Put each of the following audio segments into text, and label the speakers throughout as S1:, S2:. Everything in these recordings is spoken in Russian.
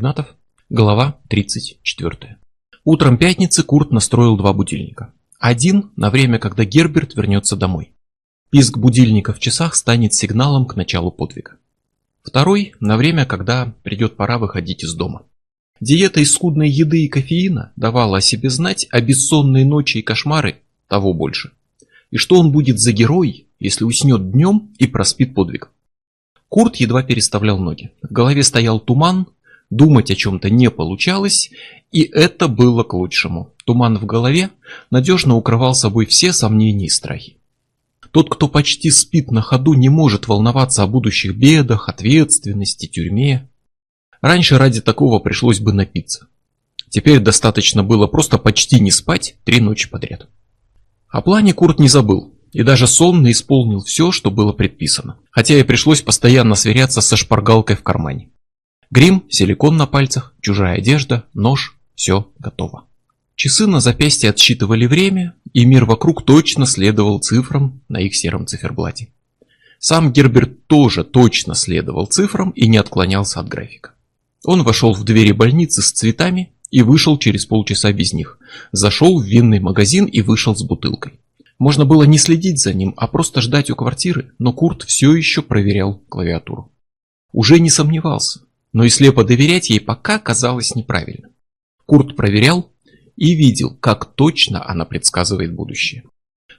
S1: Игнатов. Глава 34. Утром пятницы Курт настроил два будильника. Один на время, когда Герберт вернется домой. Писк будильника в часах станет сигналом к началу подвига. Второй на время, когда придет пора выходить из дома. Диета из скудной еды и кофеина давала о себе знать, а бессонные ночи и кошмары того больше. И что он будет за герой, если уснет днем и проспит подвиг? Курт едва переставлял ноги. В голове стоял туман, думать о чем-то не получалось, и это было к лучшему. Туман в голове надежно укрывал собой все сомнения и страхи. Тот, кто почти спит на ходу, не может волноваться о будущих бедах, ответственности, тюрьме. Раньше ради такого пришлось бы напиться. Теперь достаточно было просто почти не спать три ночи подряд. О плане Курт не забыл и даже сонно исполнил все, что было предписано, хотя и пришлось постоянно сверяться со шпаргалкой в кармане. Грим, силикон на пальцах, чужая одежда, нож, все готово. Часы на запястье отсчитывали время, и мир вокруг точно следовал цифрам на их сером циферблате. Сам Герберт тоже точно следовал цифрам и не отклонялся от графика. Он вошел в двери больницы с цветами и вышел через полчаса без них. Зашел в винный магазин и вышел с бутылкой. Можно было не следить за ним, а просто ждать у квартиры, но Курт все еще проверял клавиатуру. Уже не сомневался, но и слепо доверять ей пока казалось неправильно. Курт проверял, и видел, как точно она предсказывает будущее.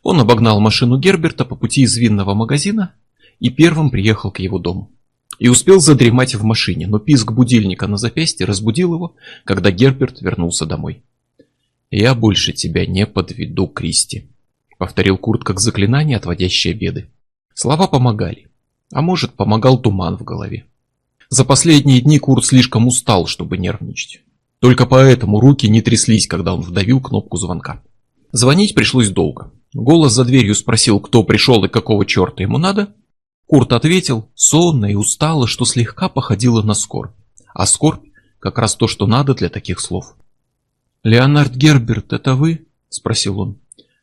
S1: Он обогнал машину Герберта по пути из винного магазина и первым приехал к его дому. И успел задремать в машине, но писк будильника на запястье разбудил его, когда Герберт вернулся домой. «Я больше тебя не подведу, Кристи», — повторил Курт как заклинание, отводящее беды. Слова помогали, а может, помогал туман в голове. За последние дни Курт слишком устал, чтобы нервничать. Только поэтому руки не тряслись, когда он вдавил кнопку звонка. Звонить пришлось долго. Голос за дверью спросил, кто пришел и какого черта ему надо. Курт ответил, сонно и устало, что слегка походило на скорбь. А скорбь как раз то, что надо для таких слов. «Леонард Герберт, это вы?» – спросил он.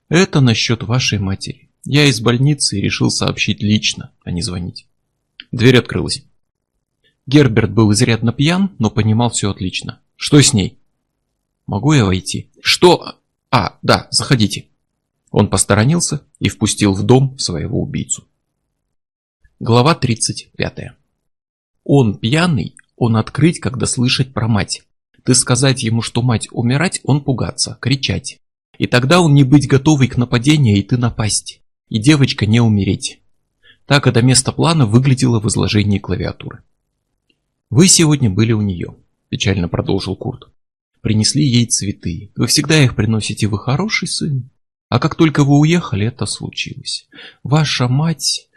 S1: «Это насчет вашей матери. Я из больницы и решил сообщить лично, а не звонить». Дверь открылась. Герберт был изрядно пьян, но понимал все отлично. Что с ней? Могу я войти? Что? А, да, заходите. Он посторонился и впустил в дом своего убийцу. Глава 35. Он пьяный, он открыть, когда слышать про мать. Ты сказать ему, что мать умирать, он пугаться, кричать. И тогда он не быть готовый к нападению, и ты напасть. И девочка не умереть. Так это место плана выглядело в изложении клавиатуры. Вы сегодня были у нее. – печально продолжил Курт. «Принесли ей цветы. Вы всегда их приносите, вы хороший сын. А как только вы уехали, это случилось. Ваша мать...»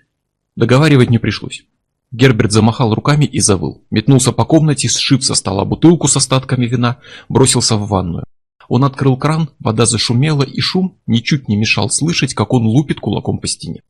S1: Договаривать не пришлось. Герберт замахал руками и завыл. Метнулся по комнате, сшиб со стола бутылку с остатками вина, бросился в ванную. Он открыл кран, вода зашумела, и шум ничуть не мешал слышать, как он лупит кулаком по стене.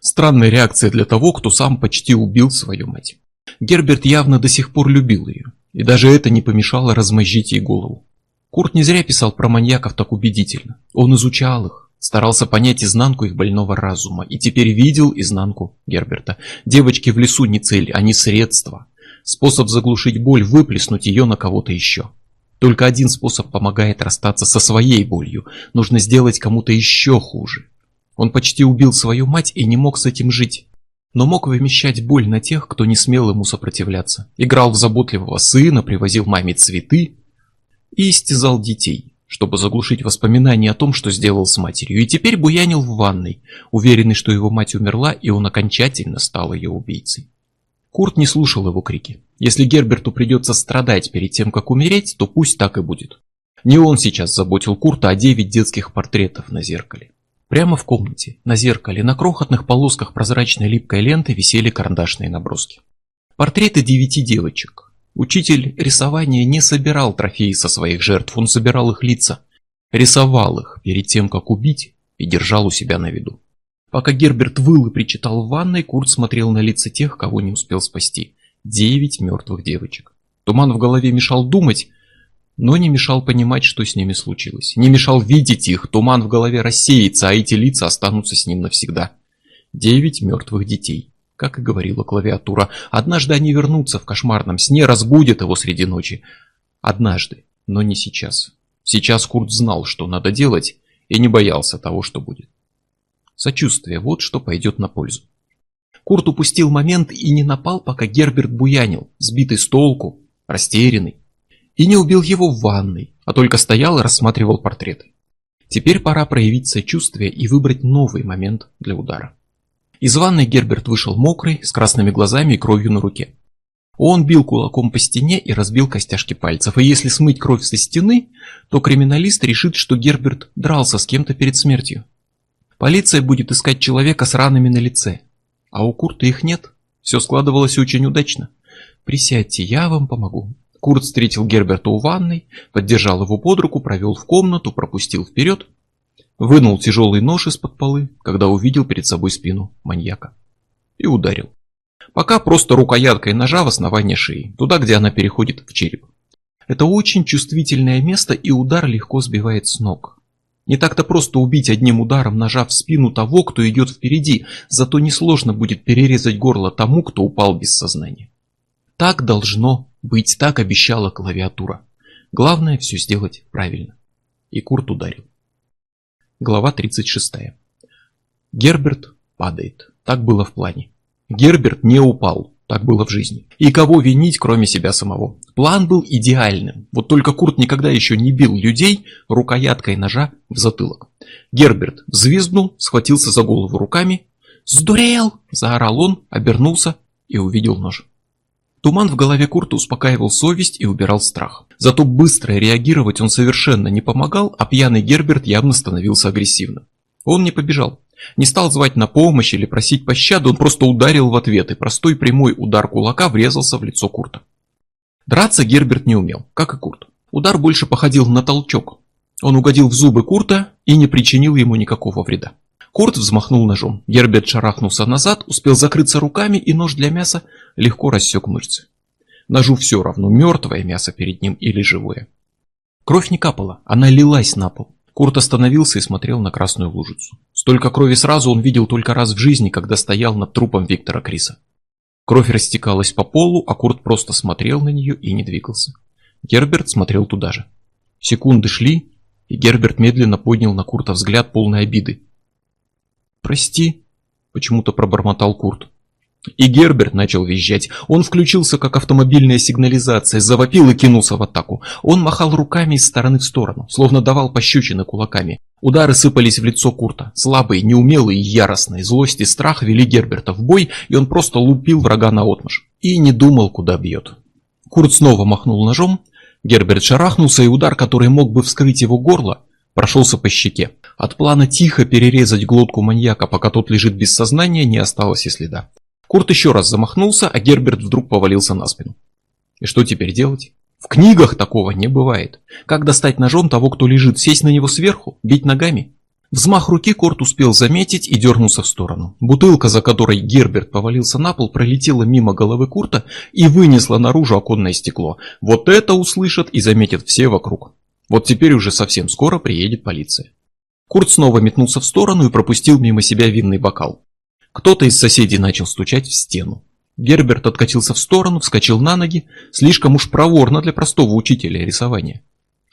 S1: Странная реакция для того, кто сам почти убил свою мать. Герберт явно до сих пор любил ее. И даже это не помешало размозжить ей голову. Курт не зря писал про маньяков так убедительно. Он изучал их, старался понять изнанку их больного разума, и теперь видел изнанку Герберта. Девочки в лесу не цель, они средства. Способ заглушить боль, выплеснуть ее на кого-то еще. Только один способ помогает расстаться со своей болью. Нужно сделать кому-то еще хуже. Он почти убил свою мать и не мог с этим жить но мог вымещать боль на тех, кто не смел ему сопротивляться. Играл в заботливого сына, привозил маме цветы и истязал детей, чтобы заглушить воспоминания о том, что сделал с матерью, и теперь буянил в ванной, уверенный, что его мать умерла, и он окончательно стал ее убийцей. Курт не слушал его крики. Если Герберту придется страдать перед тем, как умереть, то пусть так и будет. Не он сейчас заботил Курта о девять детских портретов на зеркале. Прямо в комнате, на зеркале, на крохотных полосках прозрачной липкой ленты висели карандашные наброски. Портреты девяти девочек. Учитель рисования не собирал трофеи со своих жертв, он собирал их лица. Рисовал их перед тем, как убить, и держал у себя на виду. Пока Герберт выл и причитал в ванной, Курт смотрел на лица тех, кого не успел спасти. Девять мертвых девочек. Туман в голове мешал думать, но не мешал понимать, что с ними случилось. Не мешал видеть их, туман в голове рассеется, а эти лица останутся с ним навсегда. Девять мертвых детей. Как и говорила клавиатура, однажды они вернутся в кошмарном сне, разбудят его среди ночи. Однажды, но не сейчас. Сейчас Курт знал, что надо делать, и не боялся того, что будет. Сочувствие – вот что пойдет на пользу. Курт упустил момент и не напал, пока Герберт буянил, сбитый с толку, растерянный. И не убил его в ванной, а только стоял и рассматривал портреты. Теперь пора проявить сочувствие и выбрать новый момент для удара. Из ванной Герберт вышел мокрый, с красными глазами и кровью на руке. Он бил кулаком по стене и разбил костяшки пальцев, и если смыть кровь со стены, то криминалист решит, что Герберт дрался с кем-то перед смертью. Полиция будет искать человека с ранами на лице, а у Курта их нет. Все складывалось очень удачно. Присядьте, я вам помогу. Курт встретил Герберта у ванной, поддержал его под руку, провел в комнату, пропустил вперед, вынул тяжелый нож из-под полы, когда увидел перед собой спину маньяка. И ударил. Пока просто рукояткой ножа в основание шеи, туда, где она переходит в череп. Это очень чувствительное место, и удар легко сбивает с ног. Не так-то просто убить одним ударом ножа в спину того, кто идет впереди, зато несложно будет перерезать горло тому, кто упал без сознания. Так должно быть, так обещала клавиатура. Главное все сделать правильно. И Курт ударил. Глава 36. Герберт падает. Так было в плане. Герберт не упал. Так было в жизни. И кого винить, кроме себя самого? План был идеальным. Вот только Курт никогда еще не бил людей рукояткой ножа в затылок. Герберт взвизгнул, схватился за голову руками. «Сдурел!» – заорал он, обернулся и увидел нож. Туман в голове Курта успокаивал совесть и убирал страх. Зато быстро реагировать он совершенно не помогал, а пьяный Герберт явно становился агрессивным. Он не побежал. Не стал звать на помощь или просить пощады, он просто ударил в ответ, и простой прямой удар кулака врезался в лицо Курта. Драться Герберт не умел, как и Курт. Удар больше походил на толчок. Он угодил в зубы Курта и не причинил ему никакого вреда. Курт взмахнул ножом. Герберт шарахнулся назад, успел закрыться руками, и нож для мяса легко рассек мышцы. Ножу все равно, мертвое мясо перед ним или живое. Кровь не капала, она лилась на пол. Курт остановился и смотрел на красную лужицу. Столько крови сразу он видел только раз в жизни, когда стоял над трупом Виктора Криса. Кровь растекалась по полу, а Курт просто смотрел на нее и не двигался. Герберт смотрел туда же. Секунды шли, и Герберт медленно поднял на Курта взгляд полной обиды. «Прости», — почему-то пробормотал Курт. И Герберт начал визжать. Он включился, как автомобильная сигнализация, завопил и кинулся в атаку. Он махал руками из стороны в сторону, словно давал пощечины кулаками. Удары сыпались в лицо Курта. Слабые, неумелые, яростные. Злость и страх вели Герберта в бой, и он просто лупил врага на отмаш. И не думал, куда бьет. Курт снова махнул ножом. Герберт шарахнулся, и удар, который мог бы вскрыть его горло, прошелся по щеке. От плана тихо перерезать глотку маньяка, пока тот лежит без сознания, не осталось и следа. Курт еще раз замахнулся, а Герберт вдруг повалился на спину. И что теперь делать? В книгах такого не бывает. Как достать ножом того, кто лежит, сесть на него сверху, бить ногами? Взмах руки Корт успел заметить и дернулся в сторону. Бутылка, за которой Герберт повалился на пол, пролетела мимо головы Курта и вынесла наружу оконное стекло. Вот это услышат и заметят все вокруг. Вот теперь уже совсем скоро приедет полиция. Курт снова метнулся в сторону и пропустил мимо себя винный бокал. Кто-то из соседей начал стучать в стену. Герберт откатился в сторону, вскочил на ноги, слишком уж проворно для простого учителя рисования.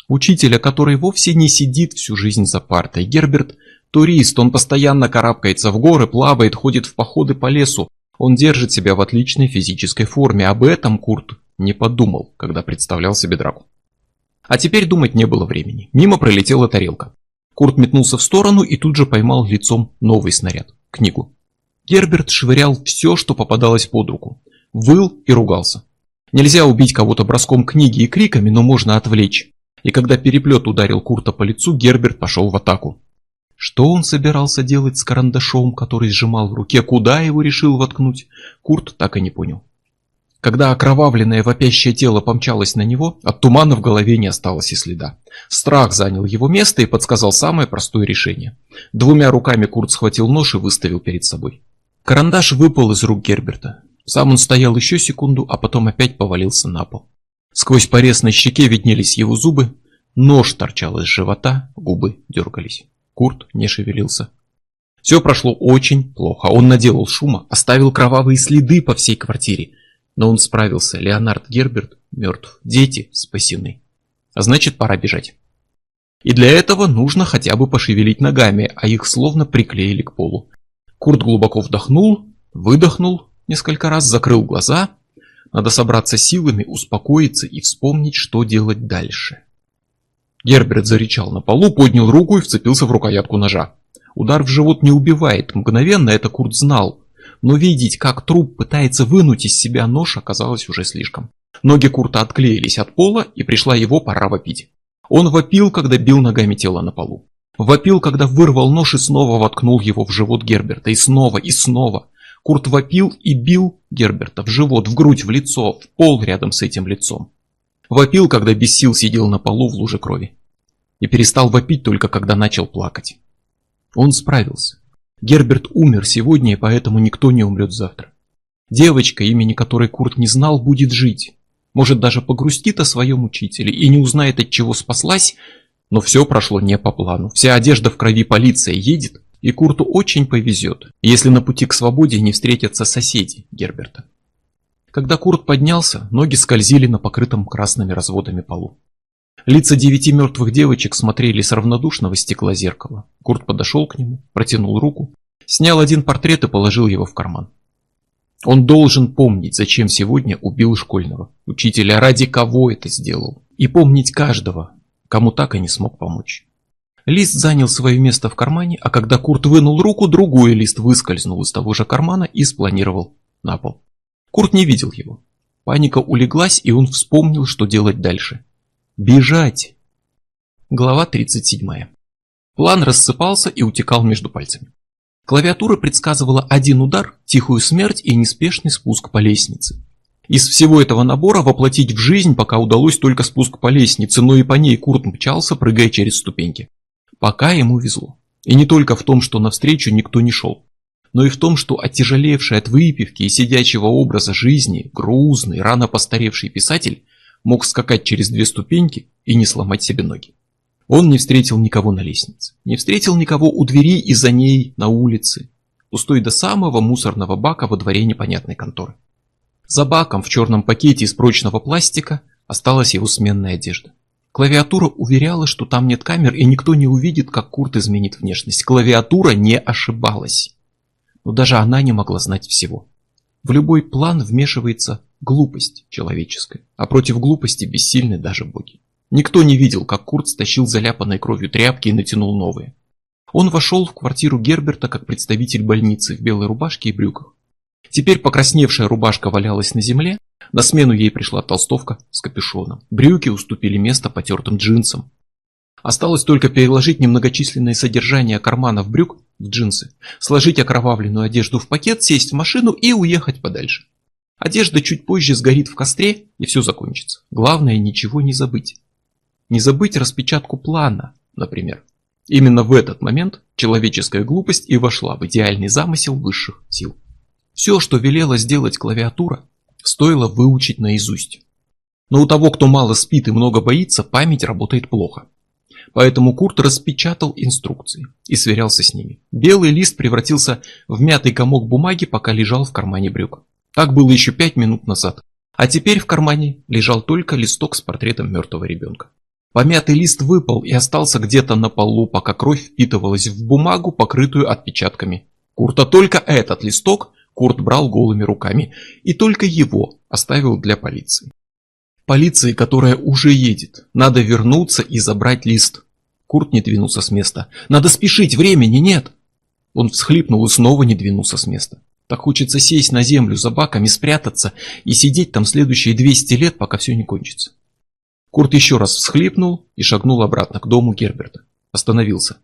S1: Учителя, который вовсе не сидит всю жизнь за партой. Герберт – турист, он постоянно карабкается в горы, плавает, ходит в походы по лесу. Он держит себя в отличной физической форме. Об этом Курт не подумал, когда представлял себе драку. А теперь думать не было времени. Мимо пролетела тарелка. Курт метнулся в сторону и тут же поймал лицом новый снаряд – книгу. Герберт швырял все, что попадалось под руку. Выл и ругался. Нельзя убить кого-то броском книги и криками, но можно отвлечь. И когда переплет ударил Курта по лицу, Герберт пошел в атаку. Что он собирался делать с карандашом, который сжимал в руке, куда его решил воткнуть, Курт так и не понял. Когда окровавленное вопящее тело помчалось на него, от тумана в голове не осталось и следа. Страх занял его место и подсказал самое простое решение. Двумя руками Курт схватил нож и выставил перед собой. Карандаш выпал из рук Герберта. Сам он стоял еще секунду, а потом опять повалился на пол. Сквозь порез на щеке виднелись его зубы, нож торчал из живота, губы дергались. Курт не шевелился. Все прошло очень плохо. Он наделал шума, оставил кровавые следы по всей квартире. Но он справился. Леонард Герберт мертв. Дети спасены. А значит, пора бежать. И для этого нужно хотя бы пошевелить ногами, а их словно приклеили к полу. Курт глубоко вдохнул, выдохнул несколько раз, закрыл глаза. Надо собраться силами, успокоиться и вспомнить, что делать дальше. Герберт зарычал на полу, поднял руку и вцепился в рукоятку ножа. Удар в живот не убивает, мгновенно это Курт знал. Но видеть, как труп пытается вынуть из себя нож, оказалось уже слишком. Ноги Курта отклеились от пола, и пришла его пора вопить. Он вопил, когда бил ногами тело на полу. Вопил, когда вырвал нож и снова воткнул его в живот Герберта. И снова, и снова. Курт вопил и бил Герберта в живот, в грудь, в лицо, в пол рядом с этим лицом. Вопил, когда без сил сидел на полу в луже крови. И перестал вопить только когда начал плакать. Он справился. Герберт умер сегодня, и поэтому никто не умрет завтра. Девочка, имени которой Курт не знал, будет жить. Может, даже погрустит о своем учителе и не узнает, от чего спаслась, но все прошло не по плану. Вся одежда в крови полиция едет, и Курту очень повезет, если на пути к свободе не встретятся соседи Герберта. Когда Курт поднялся, ноги скользили на покрытом красными разводами полу. Лица девяти мертвых девочек смотрели с равнодушного стекла зеркала. Курт подошел к нему, протянул руку, снял один портрет и положил его в карман. Он должен помнить, зачем сегодня убил школьного учителя, ради кого это сделал. И помнить каждого, кому так и не смог помочь. Лист занял свое место в кармане, а когда Курт вынул руку, другой лист выскользнул из того же кармана и спланировал на пол. Курт не видел его. Паника улеглась, и он вспомнил, что делать дальше. Бежать! Глава 37. План рассыпался и утекал между пальцами. Клавиатура предсказывала один удар, тихую смерть и неспешный спуск по лестнице. Из всего этого набора воплотить в жизнь пока удалось только спуск по лестнице, но и по ней Курт мчался, прыгая через ступеньки. Пока ему везло. И не только в том, что навстречу никто не шел, но и в том, что оттяжелевший от выпивки и сидячего образа жизни, грузный, рано постаревший писатель мог скакать через две ступеньки и не сломать себе ноги. Он не встретил никого на лестнице, не встретил никого у двери и за ней на улице, пустой до самого мусорного бака во дворе непонятной конторы. За баком в черном пакете из прочного пластика осталась его сменная одежда. Клавиатура уверяла, что там нет камер и никто не увидит, как Курт изменит внешность. Клавиатура не ошибалась. Но даже она не могла знать всего. В любой план вмешивается глупость человеческая, а против глупости бессильны даже боги. Никто не видел, как Курт стащил заляпанной кровью тряпки и натянул новые. Он вошел в квартиру Герберта как представитель больницы в белой рубашке и брюках. Теперь покрасневшая рубашка валялась на земле, на смену ей пришла толстовка с капюшоном. Брюки уступили место потертым джинсам. Осталось только переложить немногочисленное содержание карманов брюк в джинсы, сложить окровавленную одежду в пакет, сесть в машину и уехать подальше. Одежда чуть позже сгорит в костре, и все закончится. Главное, ничего не забыть. Не забыть распечатку плана, например. Именно в этот момент человеческая глупость и вошла в идеальный замысел высших сил. Все, что велела сделать клавиатура, стоило выучить наизусть. Но у того, кто мало спит и много боится, память работает плохо. Поэтому Курт распечатал инструкции и сверялся с ними. Белый лист превратился в мятый комок бумаги, пока лежал в кармане брюк. Так было еще пять минут назад. А теперь в кармане лежал только листок с портретом мертвого ребенка. Помятый лист выпал и остался где-то на полу, пока кровь впитывалась в бумагу, покрытую отпечатками. Курта только этот листок Курт брал голыми руками, и только его оставил для полиции. Полиции, которая уже едет. Надо вернуться и забрать лист. Курт не двинулся с места. Надо спешить, времени нет. Он всхлипнул и снова не двинулся с места. Так хочется сесть на землю за баками, спрятаться и сидеть там следующие 200 лет, пока все не кончится. Курт еще раз всхлипнул и шагнул обратно к дому Герберта. Остановился.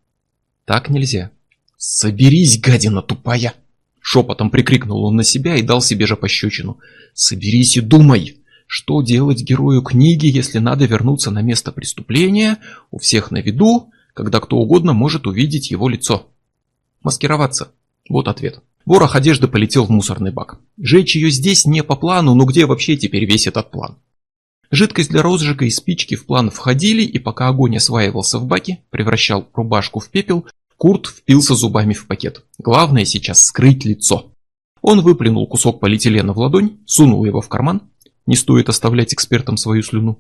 S1: Так нельзя. «Соберись, гадина тупая!» Шепотом прикрикнул он на себя и дал себе же пощечину. «Соберись и думай!» Что делать герою книги, если надо вернуться на место преступления, у всех на виду, когда кто угодно может увидеть его лицо? Маскироваться. Вот ответ. Ворох одежды полетел в мусорный бак. Жечь ее здесь не по плану, но где вообще теперь весь этот план? Жидкость для розжига и спички в план входили, и пока огонь осваивался в баке, превращал рубашку в пепел, Курт впился зубами в пакет. Главное сейчас скрыть лицо. Он выплюнул кусок полиэтилена в ладонь, сунул его в карман. Не стоит оставлять экспертам свою слюну.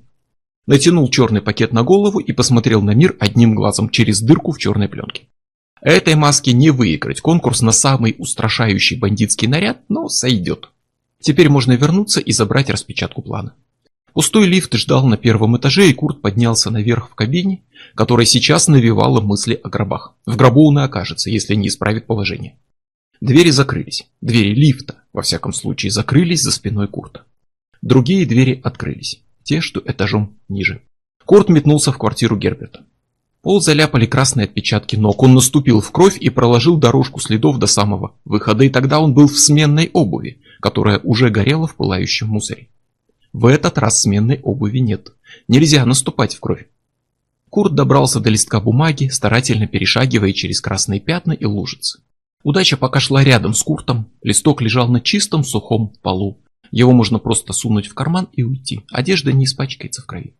S1: Натянул черный пакет на голову и посмотрел на мир одним глазом через дырку в черной пленке. Этой маске не выиграть конкурс на самый устрашающий бандитский наряд, но сойдет. Теперь можно вернуться и забрать распечатку плана. Пустой лифт ждал на первом этаже, и Курт поднялся наверх в кабине, которая сейчас навевала мысли о гробах. В гробу он и окажется, если не исправит положение. Двери закрылись. Двери лифта, во всяком случае, закрылись за спиной Курта. Другие двери открылись. Те, что этажом ниже. Курт метнулся в квартиру Герберта. Пол заляпали красные отпечатки ног. Он наступил в кровь и проложил дорожку следов до самого выхода, и тогда он был в сменной обуви, которая уже горела в пылающем мусоре. В этот раз сменной обуви нет. Нельзя наступать в кровь. Курт добрался до листка бумаги, старательно перешагивая через красные пятна и лужицы. Удача пока шла рядом с Куртом, листок лежал на чистом сухом полу. Его можно просто сунуть в карман и уйти, одежда не испачкается в крови.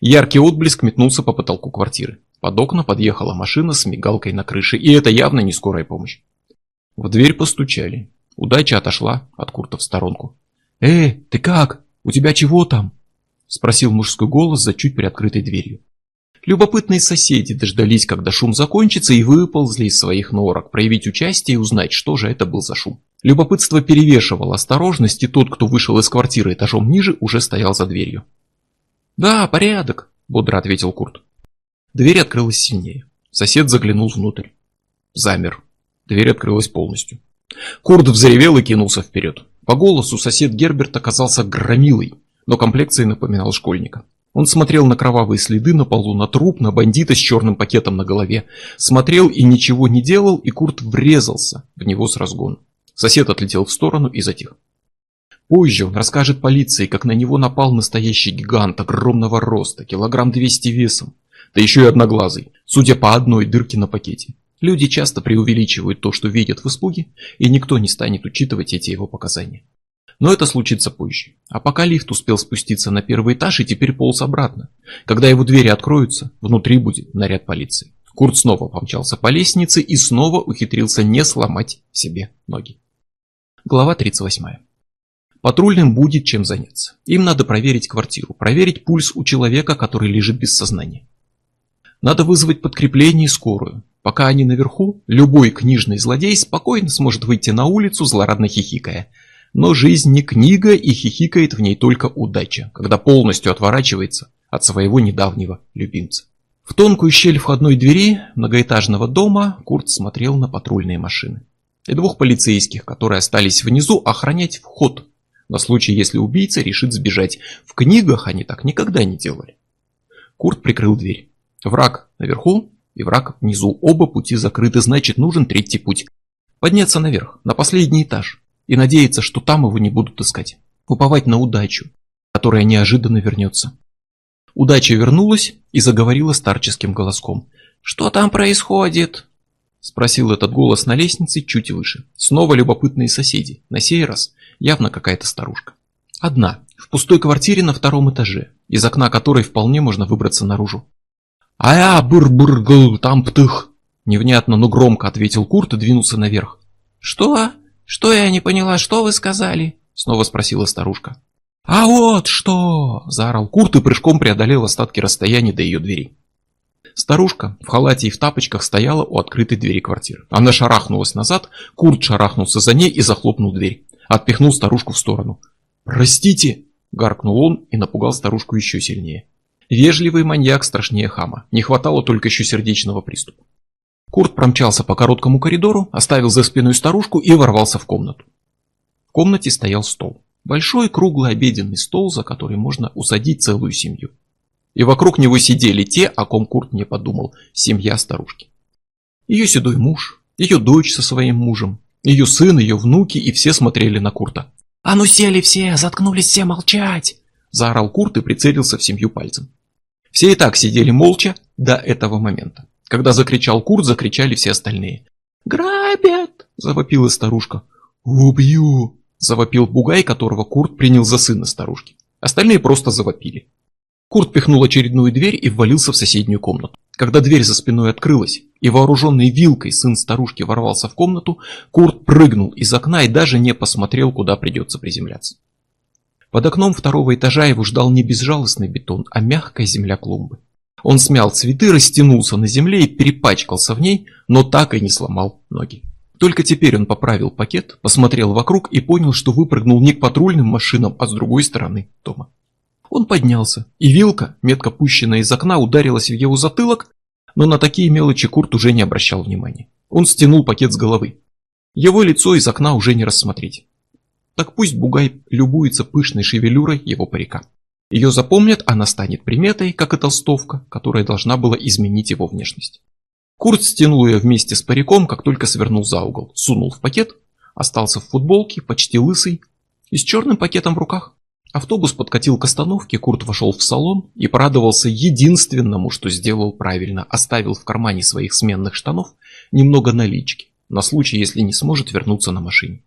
S1: Яркий отблеск метнулся по потолку квартиры. Под окна подъехала машина с мигалкой на крыше, и это явно не скорая помощь. В дверь постучали. Удача отошла от Курта в сторонку. «Э, ты как? У тебя чего там?» Спросил мужской голос за чуть приоткрытой дверью. Любопытные соседи дождались, когда шум закончится, и выползли из своих норок, проявить участие и узнать, что же это был за шум. Любопытство перевешивало осторожность, и тот, кто вышел из квартиры этажом ниже, уже стоял за дверью. «Да, порядок», — бодро ответил Курт. Дверь открылась сильнее. Сосед заглянул внутрь. Замер. Дверь открылась полностью. Курт взревел и кинулся вперед. По голосу сосед Герберт оказался громилой, но комплекцией напоминал школьника. Он смотрел на кровавые следы на полу, на труп, на бандита с черным пакетом на голове. Смотрел и ничего не делал, и Курт врезался в него с разгона. Сосед отлетел в сторону и затих. Позже он расскажет полиции, как на него напал настоящий гигант огромного роста, килограмм 200 весом, да еще и одноглазый, судя по одной дырке на пакете. Люди часто преувеличивают то, что видят в испуге, и никто не станет учитывать эти его показания. Но это случится позже. А пока лифт успел спуститься на первый этаж и теперь полз обратно. Когда его двери откроются, внутри будет наряд полиции. Курт снова помчался по лестнице и снова ухитрился не сломать себе ноги. Глава 38. Патрульным будет чем заняться. Им надо проверить квартиру, проверить пульс у человека, который лежит без сознания. Надо вызвать подкрепление и скорую. Пока они наверху, любой книжный злодей спокойно сможет выйти на улицу, злорадно хихикая – но жизнь не книга и хихикает в ней только удача, когда полностью отворачивается от своего недавнего любимца. В тонкую щель входной двери многоэтажного дома Курт смотрел на патрульные машины. И двух полицейских, которые остались внизу охранять вход, на случай, если убийца решит сбежать. В книгах они так никогда не делали. Курт прикрыл дверь. Враг наверху и враг внизу. Оба пути закрыты, значит нужен третий путь. Подняться наверх, на последний этаж и надеяться, что там его не будут искать. Уповать на удачу, которая неожиданно вернется. Удача вернулась и заговорила старческим голоском. «Что там происходит?» Спросил этот голос на лестнице чуть выше. Снова любопытные соседи. На сей раз явно какая-то старушка. Одна, в пустой квартире на втором этаже, из окна которой вполне можно выбраться наружу. «А-я, бур-бур-гл, там птых!» Невнятно, но громко ответил Курт и двинулся наверх. «Что?» «Что я не поняла, что вы сказали?» Снова спросила старушка. «А вот что!» – заорал Курт и прыжком преодолел остатки расстояния до ее двери. Старушка в халате и в тапочках стояла у открытой двери квартиры. Она шарахнулась назад, Курт шарахнулся за ней и захлопнул дверь. Отпихнул старушку в сторону. «Простите!» – гаркнул он и напугал старушку еще сильнее. Вежливый маньяк страшнее хама. Не хватало только еще сердечного приступа. Курт промчался по короткому коридору, оставил за спиной старушку и ворвался в комнату. В комнате стоял стол. Большой круглый обеденный стол, за который можно усадить целую семью. И вокруг него сидели те, о ком Курт не подумал, семья старушки. Ее седой муж, ее дочь со своим мужем, ее сын, ее внуки, и все смотрели на Курта. «А ну сели все, заткнулись все молчать!» Заорал Курт и прицелился в семью пальцем. Все и так сидели молча до этого момента. Когда закричал Курт, закричали все остальные. «Грабят!» – завопила старушка. «Убью!» – завопил Бугай, которого Курт принял за сына старушки. Остальные просто завопили. Курт пихнул очередную дверь и ввалился в соседнюю комнату. Когда дверь за спиной открылась, и вооруженный вилкой сын старушки ворвался в комнату, Курт прыгнул из окна и даже не посмотрел, куда придется приземляться. Под окном второго этажа его ждал не безжалостный бетон, а мягкая земля клумбы. Он смял цветы, растянулся на земле и перепачкался в ней, но так и не сломал ноги. Только теперь он поправил пакет, посмотрел вокруг и понял, что выпрыгнул не к патрульным машинам, а с другой стороны дома. Он поднялся, и вилка, метко пущенная из окна, ударилась в его затылок, но на такие мелочи Курт уже не обращал внимания. Он стянул пакет с головы. Его лицо из окна уже не рассмотреть. Так пусть Бугай любуется пышной шевелюрой его парика. Ее запомнят, она станет приметой, как и толстовка, которая должна была изменить его внешность. Курт стянул ее вместе с париком, как только свернул за угол, сунул в пакет, остался в футболке, почти лысый, и с черным пакетом в руках. Автобус подкатил к остановке, Курт вошел в салон и порадовался единственному, что сделал правильно, оставил в кармане своих сменных штанов немного налички, на случай, если не сможет вернуться на машине.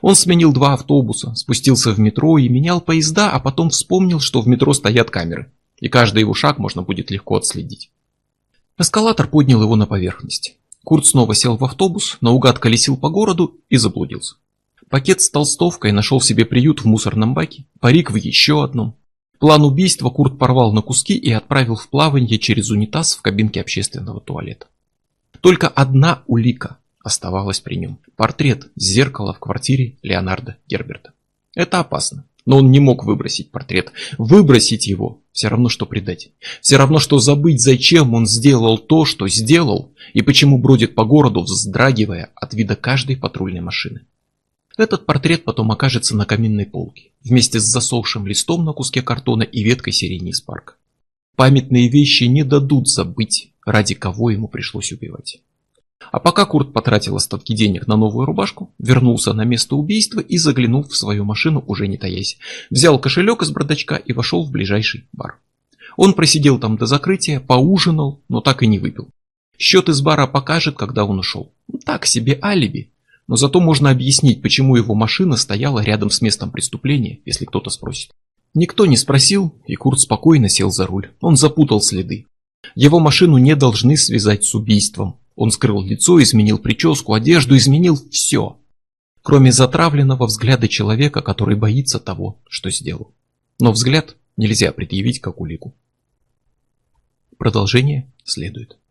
S1: Он сменил два автобуса, спустился в метро и менял поезда, а потом вспомнил, что в метро стоят камеры, и каждый его шаг можно будет легко отследить. Эскалатор поднял его на поверхность. Курт снова сел в автобус, наугад колесил по городу и заблудился. Пакет с толстовкой нашел себе приют в мусорном баке, парик в еще одном. План убийства Курт порвал на куски и отправил в плавание через унитаз в кабинке общественного туалета. Только одна улика оставалась при нем. Портрет зеркала в квартире Леонардо Герберта. Это опасно. Но он не мог выбросить портрет. Выбросить его все равно, что предать. Все равно, что забыть, зачем он сделал то, что сделал, и почему бродит по городу, вздрагивая от вида каждой патрульной машины. Этот портрет потом окажется на каминной полке, вместе с засохшим листом на куске картона и веткой сирени из парка. Памятные вещи не дадут забыть, ради кого ему пришлось убивать. А пока Курт потратил остатки денег на новую рубашку, вернулся на место убийства и заглянул в свою машину, уже не таясь. Взял кошелек из бардачка и вошел в ближайший бар. Он просидел там до закрытия, поужинал, но так и не выпил. Счет из бара покажет, когда он ушел. Так себе алиби. Но зато можно объяснить, почему его машина стояла рядом с местом преступления, если кто-то спросит. Никто не спросил, и Курт спокойно сел за руль. Он запутал следы. Его машину не должны связать с убийством. Он скрыл лицо, изменил прическу, одежду, изменил все. Кроме затравленного взгляда человека, который боится того, что сделал. Но взгляд нельзя предъявить как улику. Продолжение следует.